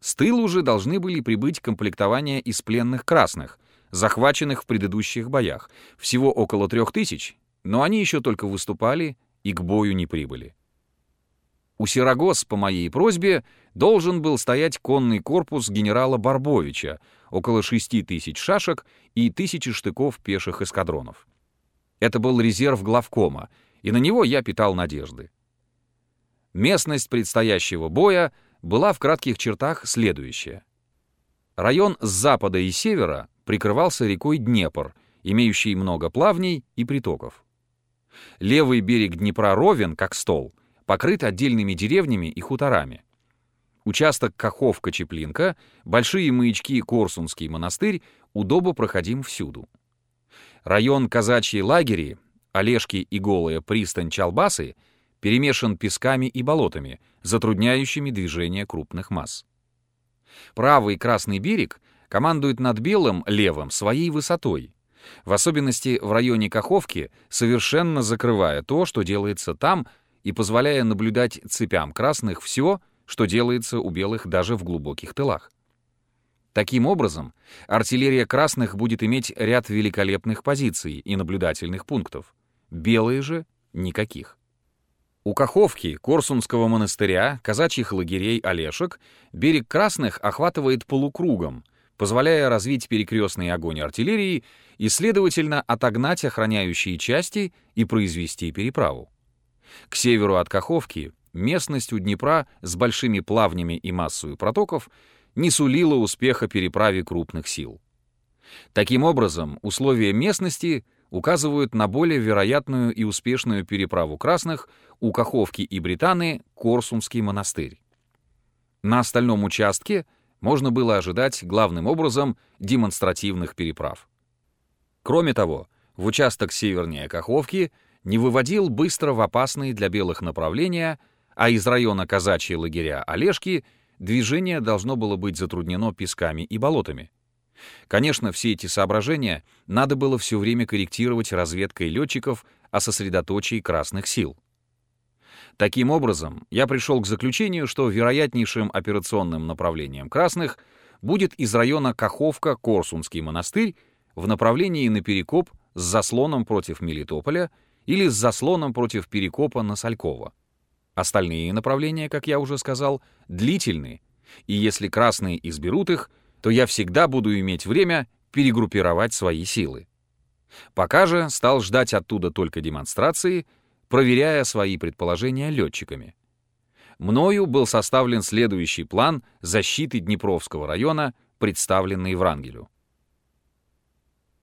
С тылу же должны были прибыть комплектования из пленных красных, захваченных в предыдущих боях, всего около трех тысяч, но они еще только выступали и к бою не прибыли. У Сирогос, по моей просьбе, должен был стоять конный корпус генерала Барбовича, около шести тысяч шашек и тысячи штыков пеших эскадронов. Это был резерв главкома, и на него я питал надежды. Местность предстоящего боя была в кратких чертах следующая. Район с запада и севера прикрывался рекой Днепр, имеющей много плавней и притоков. Левый берег Днепра ровен, как стол, покрыт отдельными деревнями и хуторами. Участок Каховка-Чеплинка, большие маячки Корсунский монастырь удобо проходим всюду. Район казачьей лагери, Олежки и голая пристань Чалбасы перемешан песками и болотами, затрудняющими движение крупных масс. Правый красный берег командует над белым, левым, своей высотой, в особенности в районе Каховки, совершенно закрывая то, что делается там, и позволяя наблюдать цепям красных все, что делается у белых даже в глубоких тылах. Таким образом, артиллерия красных будет иметь ряд великолепных позиций и наблюдательных пунктов. Белые же — никаких. У Каховки, Корсунского монастыря, казачьих лагерей Олешек берег Красных охватывает полукругом, позволяя развить перекрестный огонь артиллерии и, следовательно, отогнать охраняющие части и произвести переправу. К северу от Каховки местность у Днепра с большими плавнями и массой протоков не сулила успеха переправе крупных сил. Таким образом, условия местности указывают на более вероятную и успешную переправу красных у Каховки и Британы Корсунский монастырь. На остальном участке можно было ожидать главным образом демонстративных переправ. Кроме того, в участок севернее Каховки не выводил быстро в опасные для белых направления, а из района казачьи лагеря Олежки движение должно было быть затруднено песками и болотами. Конечно, все эти соображения надо было все время корректировать разведкой летчиков о сосредоточии красных сил. Таким образом, я пришел к заключению, что вероятнейшим операционным направлением красных будет из района Каховка-Корсунский монастырь в направлении на Перекоп с заслоном против Мелитополя или с заслоном против Перекопа на Салькова. Остальные направления, как я уже сказал, длительны, и если красные изберут их, то я всегда буду иметь время перегруппировать свои силы. Пока же стал ждать оттуда только демонстрации — проверяя свои предположения летчиками. Мною был составлен следующий план защиты Днепровского района, представленный Врангелю.